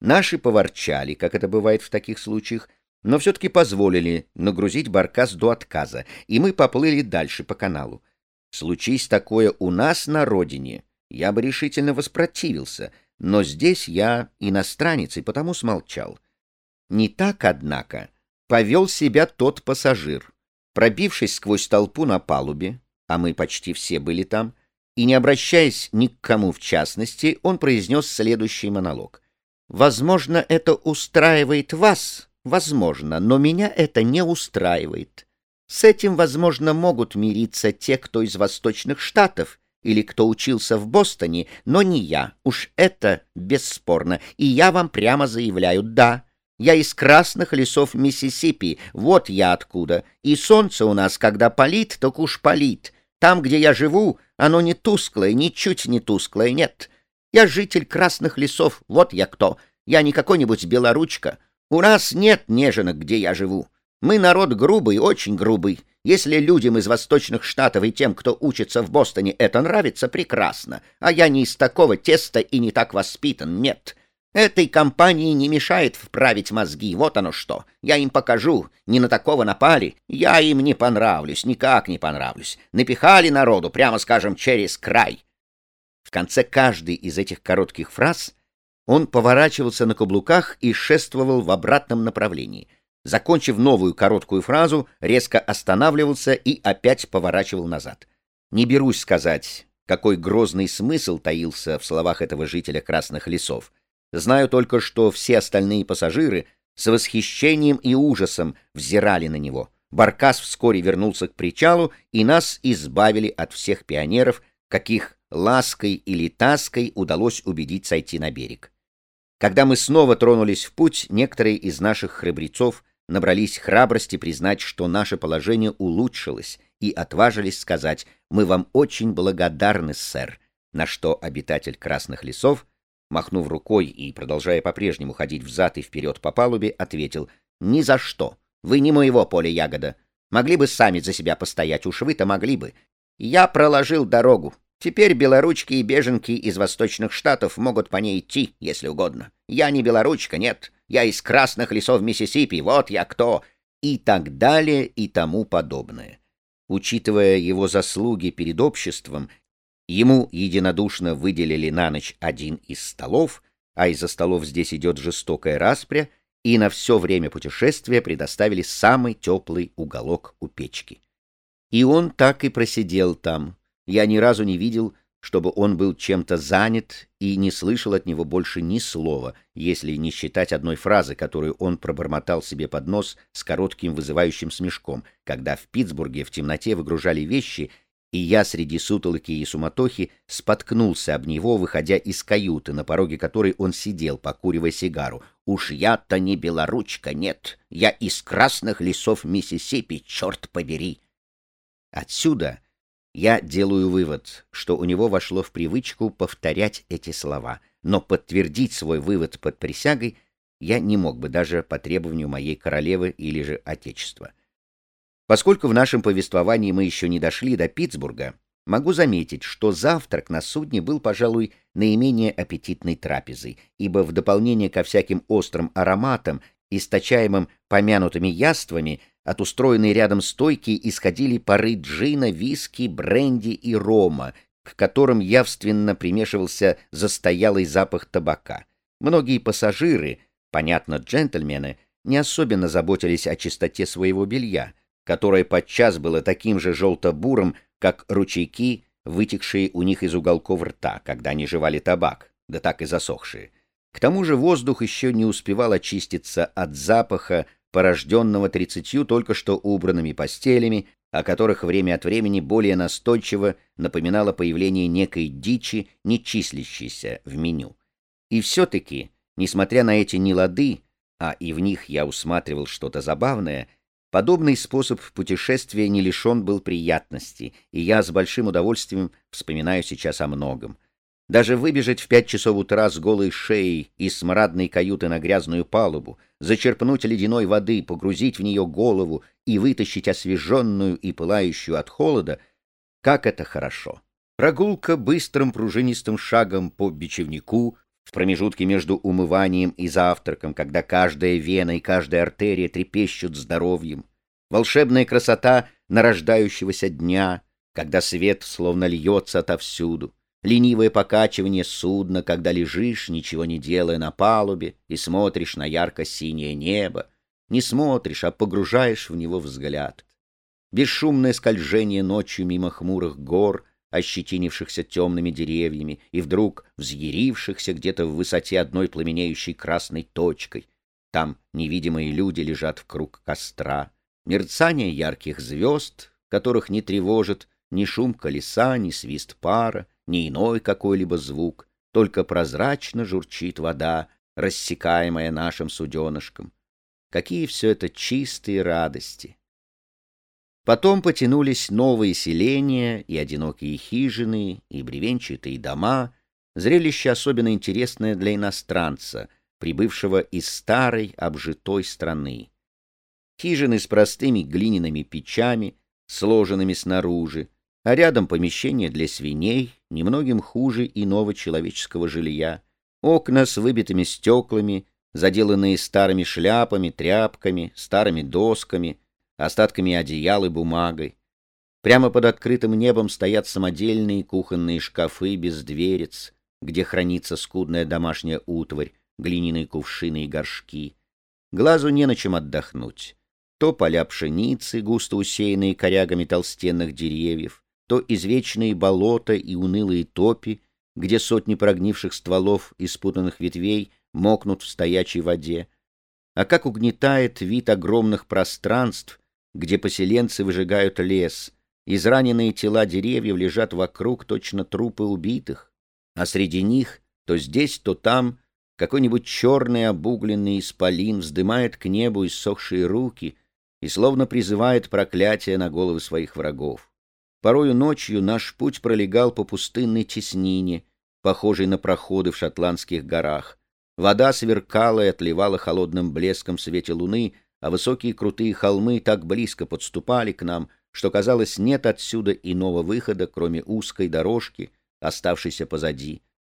Наши поворчали, как это бывает в таких случаях, но все-таки позволили нагрузить баркас до отказа, и мы поплыли дальше по каналу. Случись такое у нас на родине, я бы решительно воспротивился, но здесь я иностранец и потому смолчал. Не так, однако, повел себя тот пассажир. Пробившись сквозь толпу на палубе, а мы почти все были там, и не обращаясь ни к кому в частности, он произнес следующий монолог. «Возможно, это устраивает вас, возможно, но меня это не устраивает. С этим, возможно, могут мириться те, кто из восточных штатов или кто учился в Бостоне, но не я, уж это бесспорно, и я вам прямо заявляю, да, я из красных лесов Миссисипи, вот я откуда, и солнце у нас, когда палит, так уж палит, там, где я живу, оно не тусклое, ничуть не тусклое, нет. Я житель красных лесов, вот я кто. Я не какой-нибудь белоручка. У нас нет неженок, где я живу. Мы народ грубый, очень грубый. Если людям из восточных штатов и тем, кто учится в Бостоне, это нравится, прекрасно. А я не из такого теста и не так воспитан, нет. Этой компании не мешает вправить мозги, вот оно что. Я им покажу, не на такого напали. Я им не понравлюсь, никак не понравлюсь. Напихали народу, прямо скажем, через край. В конце каждой из этих коротких фраз он поворачивался на каблуках и шествовал в обратном направлении. Закончив новую короткую фразу, резко останавливался и опять поворачивал назад. Не берусь сказать, какой грозный смысл таился в словах этого жителя Красных лесов. Знаю только, что все остальные пассажиры с восхищением и ужасом взирали на него. Баркас вскоре вернулся к причалу, и нас избавили от всех пионеров, каких лаской или таской удалось убедить сойти на берег. Когда мы снова тронулись в путь, некоторые из наших храбрецов набрались храбрости признать, что наше положение улучшилось, и отважились сказать «Мы вам очень благодарны, сэр», на что обитатель Красных лесов махнув рукой и продолжая по-прежнему ходить взад и вперед по палубе, ответил «Ни за что! Вы не моего поля ягода! Могли бы сами за себя постоять, уж вы-то могли бы! Я проложил дорогу. Теперь белоручки и беженки из восточных штатов могут по ней идти, если угодно. Я не белоручка, нет. Я из красных лесов Миссисипи, вот я кто!» И так далее и тому подобное. Учитывая его заслуги перед обществом, Ему единодушно выделили на ночь один из столов, а из-за столов здесь идет жестокая распря, и на все время путешествия предоставили самый теплый уголок у печки. И он так и просидел там. Я ни разу не видел, чтобы он был чем-то занят и не слышал от него больше ни слова, если не считать одной фразы, которую он пробормотал себе под нос с коротким вызывающим смешком, когда в Питтсбурге в темноте выгружали вещи, и я среди сутолоки и суматохи споткнулся об него, выходя из каюты, на пороге которой он сидел, покуривая сигару. «Уж я-то не белоручка, нет, я из красных лесов Миссисипи, черт побери!» Отсюда я делаю вывод, что у него вошло в привычку повторять эти слова, но подтвердить свой вывод под присягой я не мог бы даже по требованию моей королевы или же отечества. Поскольку в нашем повествовании мы еще не дошли до Питтсбурга, могу заметить, что завтрак на судне был, пожалуй, наименее аппетитной трапезой, ибо в дополнение ко всяким острым ароматам, источаемым помянутыми яствами, от устроенной рядом стойки исходили пары джина, виски, бренди и рома, к которым явственно примешивался застоялый запах табака. Многие пассажиры, понятно, джентльмены, не особенно заботились о чистоте своего белья — которое подчас было таким же желто-бурым, как ручейки, вытекшие у них из уголков рта, когда они жевали табак, да так и засохшие. К тому же воздух еще не успевал очиститься от запаха, порожденного тридцатью только что убранными постелями, о которых время от времени более настойчиво напоминало появление некой дичи, не числящейся в меню. И все-таки, несмотря на эти нелады, а и в них я усматривал что-то забавное, Подобный способ путешествия не лишен был приятности, и я с большим удовольствием вспоминаю сейчас о многом. Даже выбежать в пять часов утра с голой шеей из смрадной каюты на грязную палубу, зачерпнуть ледяной воды, погрузить в нее голову и вытащить освеженную и пылающую от холода, как это хорошо! Прогулка быстрым пружинистым шагом по бичевнику, в промежутке между умыванием и завтраком, когда каждая вена и каждая артерия трепещут здоровьем, волшебная красота нарождающегося дня, когда свет словно льется отовсюду, ленивое покачивание судна, когда лежишь, ничего не делая на палубе, и смотришь на ярко-синее небо, не смотришь, а погружаешь в него взгляд. Бесшумное скольжение ночью мимо хмурых гор, ощетинившихся темными деревьями и вдруг взъярившихся где-то в высоте одной пламенеющей красной точкой. Там невидимые люди лежат в круг костра. Мерцание ярких звезд, которых не тревожит ни шум колеса, ни свист пара, ни иной какой-либо звук, только прозрачно журчит вода, рассекаемая нашим суденышком. Какие все это чистые радости! Потом потянулись новые селения и одинокие хижины, и бревенчатые дома, зрелище особенно интересное для иностранца, прибывшего из старой обжитой страны. Хижины с простыми глиняными печами, сложенными снаружи, а рядом помещение для свиней, немногим хуже иного человеческого жилья, окна с выбитыми стеклами, заделанные старыми шляпами, тряпками, старыми досками, остатками одеял и бумагой. Прямо под открытым небом стоят самодельные кухонные шкафы без дверец, где хранится скудная домашняя утварь, глиняные кувшины и горшки. Глазу не на чем отдохнуть. То поля пшеницы, густо усеянные корягами толстенных деревьев, то извечные болота и унылые топи, где сотни прогнивших стволов и спутанных ветвей мокнут в стоячей воде. А как угнетает вид огромных пространств, где поселенцы выжигают лес, израненные тела деревьев лежат вокруг точно трупы убитых, а среди них то здесь, то там какой-нибудь черный обугленный исполин вздымает к небу иссохшие руки и словно призывает проклятие на головы своих врагов. Порою ночью наш путь пролегал по пустынной теснине, похожей на проходы в шотландских горах. Вода сверкала и отливала холодным блеском в свете луны, а высокие крутые холмы так близко подступали к нам, что, казалось, нет отсюда иного выхода, кроме узкой дорожки, оставшейся позади.